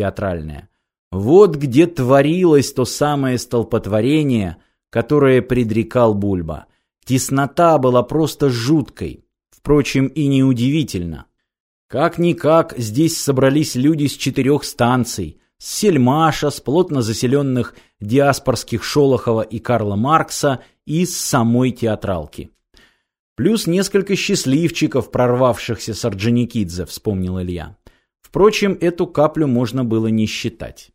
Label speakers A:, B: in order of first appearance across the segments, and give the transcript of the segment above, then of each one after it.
A: театральная. Вот где творилось то самое столпотворение, которое предрекал Бульба. Теснота была просто жуткой. Впрочем, и неудивительно. Как-никак здесь собрались люди с четырех станций, с Сельмаша, с плотно заселенных диаспорских Шолохова и Карла Маркса и с самой театралки. Плюс несколько счастливчиков, прорвавшихся с Орджоникидзе, вспомнил Илья. Впрочем, эту каплю можно было не считать.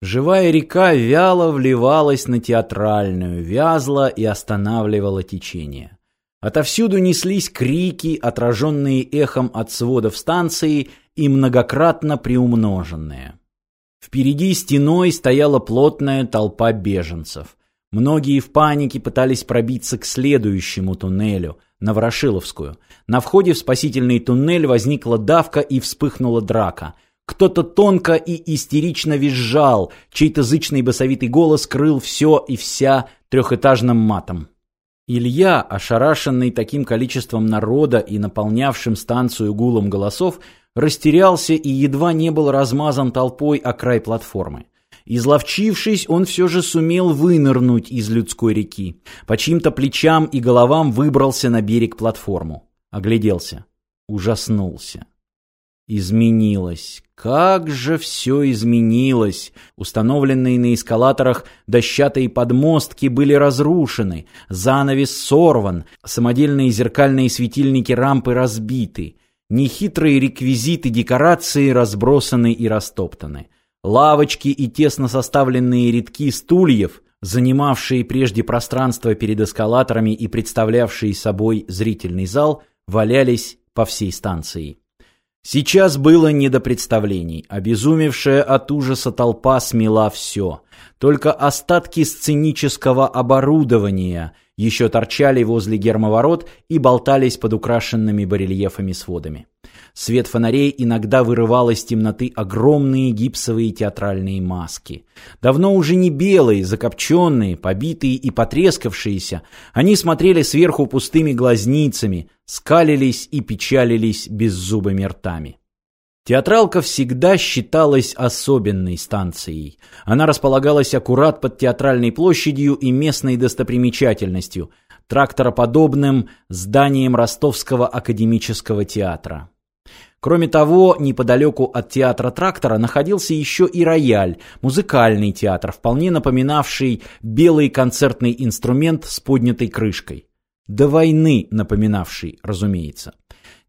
A: Живая река вяло вливалась на театральную, вязла и останавливала течение. Отовсюду неслись крики, отраженные эхом от сводов станции и многократно приумноженные. Впереди стеной стояла плотная толпа беженцев. Многие в панике пытались пробиться к следующему туннелю, на Ворошиловскую. На входе в спасительный туннель возникла давка и вспыхнула драка. Кто-то тонко и истерично визжал, чей-то зычный басовитый голос крыл все и вся трехэтажным матом. Илья, ошарашенный таким количеством народа и наполнявшим станцию гулом голосов, растерялся и едва не был размазан толпой о край платформы. Изловчившись, он все же сумел вынырнуть из людской реки. По чьим-то плечам и головам выбрался на берег платформу. Огляделся. Ужаснулся. Изменилось. Как же все изменилось! Установленные на эскалаторах дощатые подмостки были разрушены, занавес сорван, самодельные зеркальные светильники рампы разбиты, нехитрые реквизиты декорации разбросаны и растоптаны. Лавочки и тесно составленные рядки стульев, занимавшие прежде пространство перед эскалаторами и представлявшие собой зрительный зал, валялись по всей станции. Сейчас было не до представлений. Обезумевшая от ужаса толпа смела все. Только остатки сценического оборудования еще торчали возле гермоворот и болтались под украшенными барельефами сводами. Свет фонарей иногда вырывал из темноты огромные гипсовые театральные маски. Давно уже не белые, закопченные, побитые и потрескавшиеся, они смотрели сверху пустыми глазницами, скалились и печалились беззубыми ртами. Театралка всегда считалась особенной станцией. Она располагалась аккурат под театральной площадью и местной достопримечательностью – трактороподобным зданием Ростовского академического театра. Кроме того, неподалеку от театра трактора находился еще и рояль, музыкальный театр, вполне напоминавший белый концертный инструмент с поднятой крышкой. До войны напоминавший, разумеется.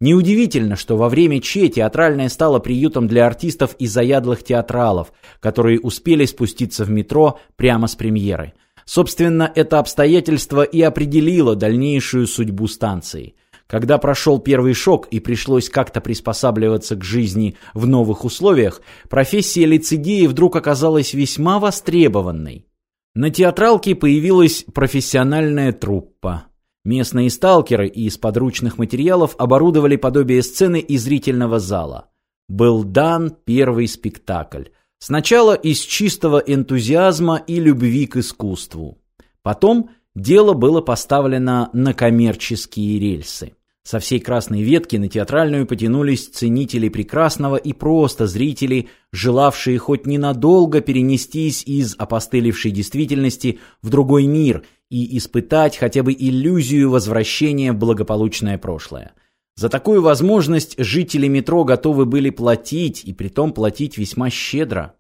A: Неудивительно, что во время Че театральная стала приютом для артистов и заядлых театралов, которые успели спуститься в метро прямо с премьеры. Собственно, это обстоятельство и определило дальнейшую судьбу станции. Когда прошел первый шок и пришлось как-то приспосабливаться к жизни в новых условиях, профессия лицедея вдруг оказалась весьма востребованной. На театралке появилась профессиональная труппа. Местные сталкеры из подручных материалов оборудовали подобие сцены и зрительного зала. Был дан первый спектакль. Сначала из чистого энтузиазма и любви к искусству. Потом дело было поставлено на коммерческие рельсы. Со всей красной ветки на театральную потянулись ценители прекрасного и просто зрители, желавшие хоть ненадолго перенестись из опостылевшей действительности в другой мир и испытать хотя бы иллюзию возвращения в благополучное прошлое. За такую возможность жители метро готовы были платить, и притом платить весьма щедро.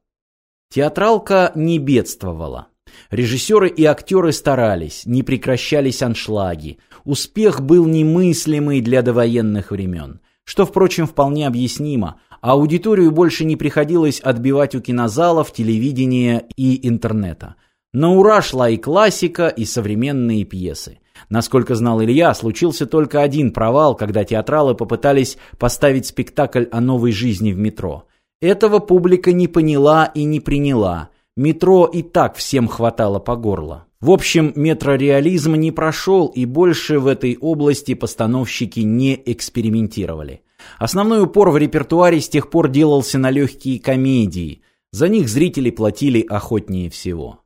A: Театралка не бедствовала. Режиссеры и актеры старались, не прекращались аншлаги. Успех был немыслимый для довоенных времен. Что, впрочем, вполне объяснимо. Аудиторию больше не приходилось отбивать у кинозалов, телевидения и интернета. На ура шла и классика, и современные пьесы. Насколько знал Илья, случился только один провал, когда театралы попытались поставить спектакль о новой жизни в метро. Этого публика не поняла и не приняла – Метро и так всем хватало по горло. В общем, метрореализм не прошел, и больше в этой области постановщики не экспериментировали. Основной упор в репертуаре с тех пор делался на легкие комедии. За них зрители платили охотнее всего.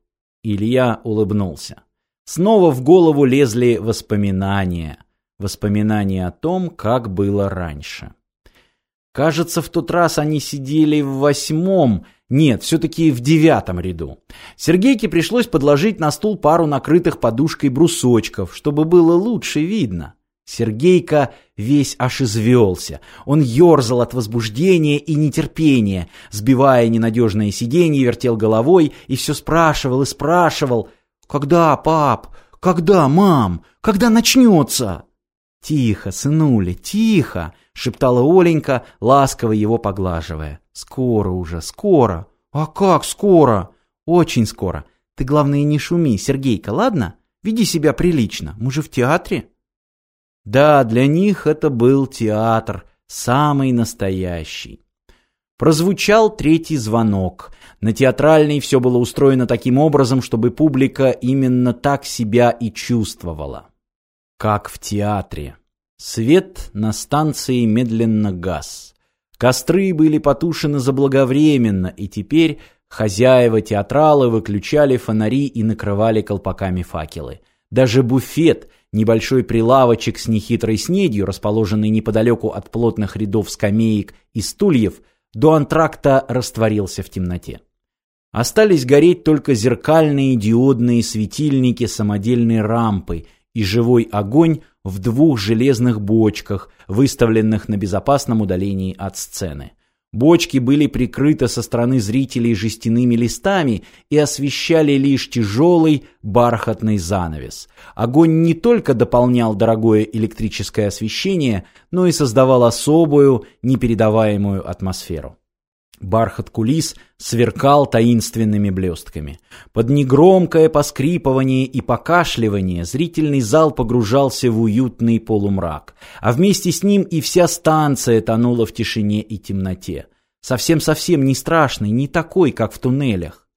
A: Илья улыбнулся. Снова в голову лезли воспоминания. Воспоминания о том, как было раньше. Кажется, в тот раз они сидели в восьмом, Нет, все-таки в девятом ряду. Сергейке пришлось подложить на стул пару накрытых подушкой брусочков, чтобы было лучше видно. Сергейка весь аж извелся. Он ерзал от возбуждения и нетерпения, сбивая ненадежное сиденье, вертел головой и все спрашивал и спрашивал. «Когда, пап? Когда, мам? Когда начнется?» «Тихо, сынуля, тихо!» — шептала Оленька, ласково его поглаживая. «Скоро уже, скоро!» «А как скоро?» «Очень скоро. Ты, главное, не шуми, Сергейка, ладно? Веди себя прилично. Мы же в театре». Да, для них это был театр, самый настоящий. Прозвучал третий звонок. На театральной все было устроено таким образом, чтобы публика именно так себя и чувствовала. Как в театре. Свет на станции медленно гас. Костры были потушены заблаговременно, и теперь хозяева театрала выключали фонари и накрывали колпаками факелы. Даже буфет, небольшой прилавочек с нехитрой снедью, расположенный неподалеку от плотных рядов скамеек и стульев, до антракта растворился в темноте. Остались гореть только зеркальные диодные светильники самодельной рампы и живой огонь в двух железных бочках, выставленных на безопасном удалении от сцены. Бочки были прикрыты со стороны зрителей жестяными листами и освещали лишь тяжелый бархатный занавес. Огонь не только дополнял дорогое электрическое освещение, но и создавал особую, непередаваемую атмосферу. Бархат кулис сверкал таинственными блестками. Под негромкое поскрипывание и покашливание зрительный зал погружался в уютный полумрак, а вместе с ним и вся станция тонула в тишине и темноте. Совсем-совсем не страшный, не такой, как в туннелях.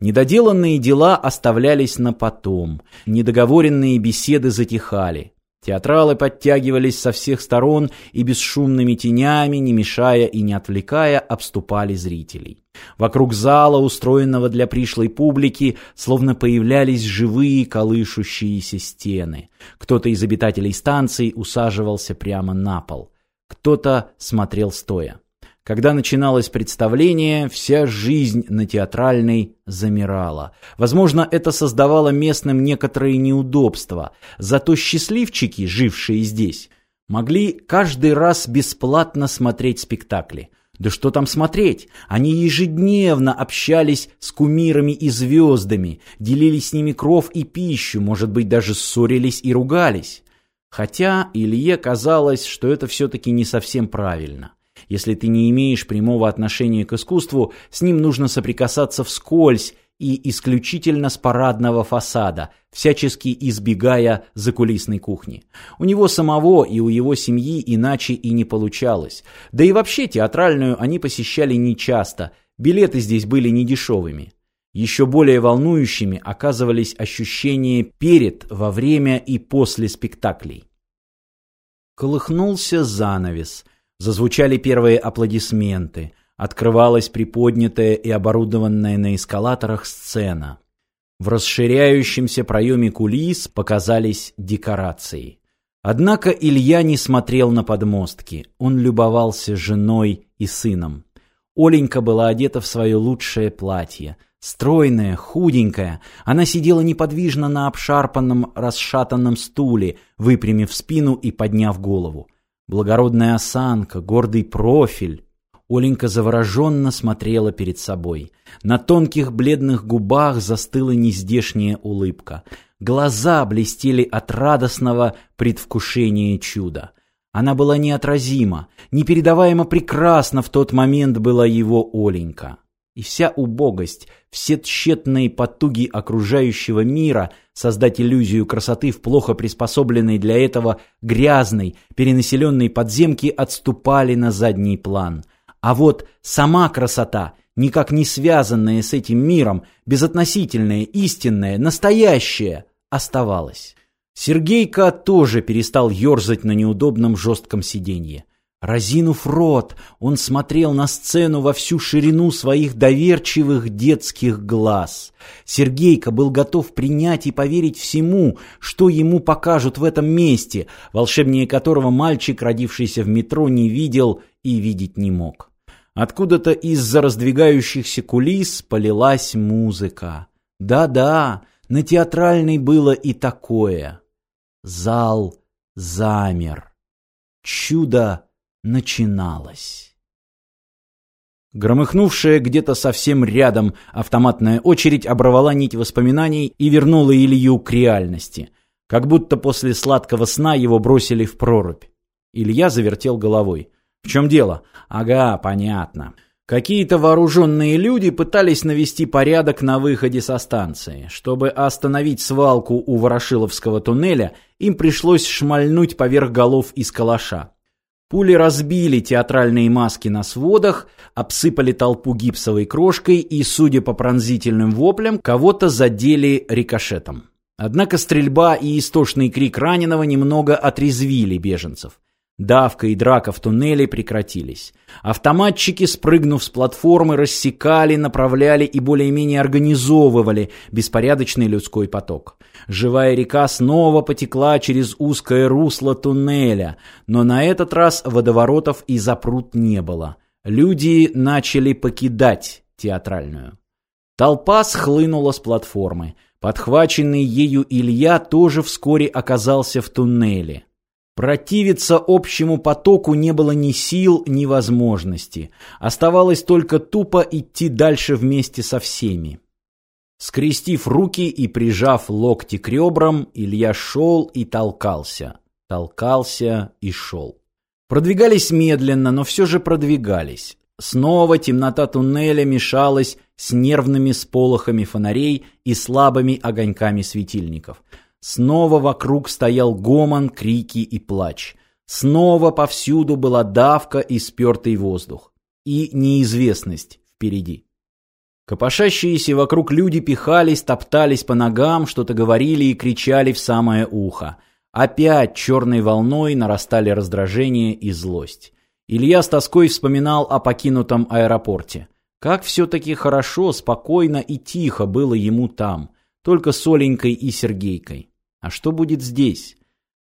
A: Недоделанные дела оставлялись на потом, недоговоренные беседы затихали. Театралы подтягивались со всех сторон и бесшумными тенями, не мешая и не отвлекая, обступали зрителей. Вокруг зала, устроенного для пришлой публики, словно появлялись живые колышущиеся стены. Кто-то из обитателей станции усаживался прямо на пол. Кто-то смотрел стоя. Когда начиналось представление, вся жизнь на театральной замирала. Возможно, это создавало местным некоторые неудобства, зато счастливчики, жившие здесь, могли каждый раз бесплатно смотреть спектакли. Да что там смотреть? Они ежедневно общались с кумирами и звездами, делили с ними кров и пищу, может быть, даже ссорились и ругались. Хотя Илье казалось, что это все-таки не совсем правильно. Если ты не имеешь прямого отношения к искусству, с ним нужно соприкасаться вскользь и исключительно с парадного фасада, всячески избегая закулисной кухни. У него самого и у его семьи иначе и не получалось. Да и вообще театральную они посещали нечасто, билеты здесь были недешевыми. Еще более волнующими оказывались ощущения перед, во время и после спектаклей. Колыхнулся занавес – Зазвучали первые аплодисменты. Открывалась приподнятая и оборудованная на эскалаторах сцена. В расширяющемся проеме кулис показались декорации. Однако Илья не смотрел на подмостки. Он любовался женой и сыном. Оленька была одета в свое лучшее платье. Стройная, худенькая, она сидела неподвижно на обшарпанном, расшатанном стуле, выпрямив спину и подняв голову. Благородная осанка, гордый профиль. Оленька завороженно смотрела перед собой. На тонких бледных губах застыла нездешняя улыбка. Глаза блестели от радостного предвкушения чуда. Она была неотразима, непередаваемо прекрасна в тот момент была его Оленька и вся убогость, все тщетные потуги окружающего мира создать иллюзию красоты в плохо приспособленной для этого грязной, перенаселенной подземке отступали на задний план. А вот сама красота, никак не связанная с этим миром, безотносительная, истинная, настоящая, оставалась. Сергейка тоже перестал ерзать на неудобном жестком сиденье. Разинув рот, он смотрел на сцену во всю ширину своих доверчивых детских глаз. Сергейка был готов принять и поверить всему, что ему покажут в этом месте, волшебнее которого мальчик, родившийся в метро, не видел и видеть не мог. Откуда-то из-за раздвигающихся кулис полилась музыка. Да-да, на театральной было и такое. Зал замер. Чудо начиналось. Громыхнувшая где-то совсем рядом автоматная очередь оборвала нить воспоминаний и вернула Илью к реальности. Как будто после сладкого сна его бросили в прорубь. Илья завертел головой. «В чем дело?» «Ага, понятно». Какие-то вооруженные люди пытались навести порядок на выходе со станции. Чтобы остановить свалку у Ворошиловского туннеля, им пришлось шмальнуть поверх голов из калаша. Пули разбили театральные маски на сводах, обсыпали толпу гипсовой крошкой и, судя по пронзительным воплям, кого-то задели рикошетом. Однако стрельба и истошный крик раненого немного отрезвили беженцев. Давка и драка в туннеле прекратились. Автоматчики, спрыгнув с платформы, рассекали, направляли и более-менее организовывали беспорядочный людской поток. Живая река снова потекла через узкое русло туннеля, но на этот раз водоворотов и запрут не было. Люди начали покидать театральную. Толпа схлынула с платформы. Подхваченный ею Илья тоже вскоре оказался в туннеле. Противиться общему потоку не было ни сил, ни возможности. Оставалось только тупо идти дальше вместе со всеми. Скрестив руки и прижав локти к ребрам, Илья шел и толкался. Толкался и шел. Продвигались медленно, но все же продвигались. Снова темнота туннеля мешалась с нервными сполохами фонарей и слабыми огоньками светильников – Снова вокруг стоял гомон, крики и плач. Снова повсюду была давка и спертый воздух. И неизвестность впереди. Копошащиеся вокруг люди пихались, топтались по ногам, что-то говорили и кричали в самое ухо. Опять черной волной нарастали раздражение и злость. Илья с тоской вспоминал о покинутом аэропорте. Как все-таки хорошо, спокойно и тихо было ему там, только с Оленькой и Сергейкой. А что будет здесь?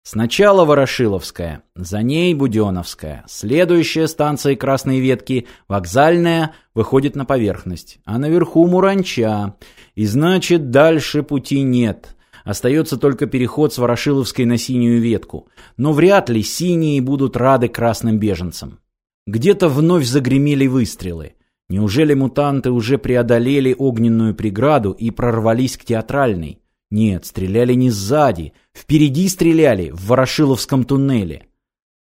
A: Сначала Ворошиловская, за ней Буденовская, следующая станция Красной Ветки, вокзальная, выходит на поверхность, а наверху Муранча, и значит дальше пути нет. Остается только переход с Ворошиловской на синюю ветку, но вряд ли синие будут рады красным беженцам. Где-то вновь загремели выстрелы. Неужели мутанты уже преодолели огненную преграду и прорвались к театральной? Нет, стреляли не сзади. Впереди стреляли, в Ворошиловском туннеле.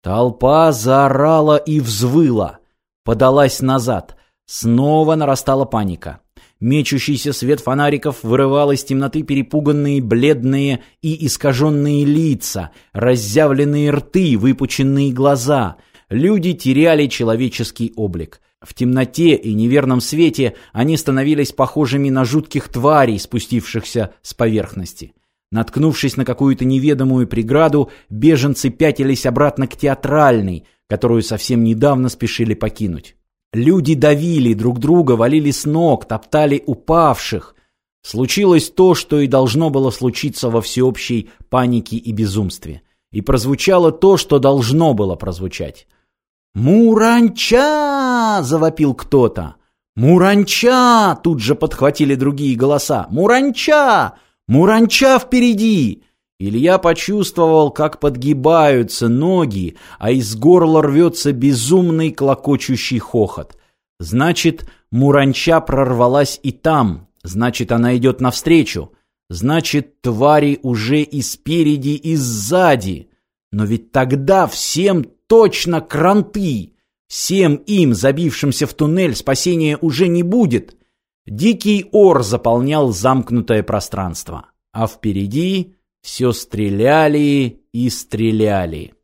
A: Толпа заорала и взвыла. Подалась назад. Снова нарастала паника. Мечущийся свет фонариков вырывал из темноты перепуганные, бледные и искаженные лица, разъявленные рты, выпученные глаза. Люди теряли человеческий облик. В темноте и неверном свете они становились похожими на жутких тварей, спустившихся с поверхности. Наткнувшись на какую-то неведомую преграду, беженцы пятились обратно к театральной, которую совсем недавно спешили покинуть. Люди давили друг друга, валили с ног, топтали упавших. Случилось то, что и должно было случиться во всеобщей панике и безумстве. И прозвучало то, что должно было прозвучать. «Муранча!» — завопил кто-то. «Муранча!» — тут же подхватили другие голоса. «Муранча! Муранча впереди!» Илья почувствовал, как подгибаются ноги, а из горла рвется безумный клокочущий хохот. Значит, Муранча прорвалась и там, значит, она идет навстречу. Значит, твари уже и спереди, и сзади. Но ведь тогда всем точно кранты. Всем им, забившимся в туннель, спасения уже не будет. Дикий ор заполнял замкнутое пространство. А впереди все стреляли и стреляли.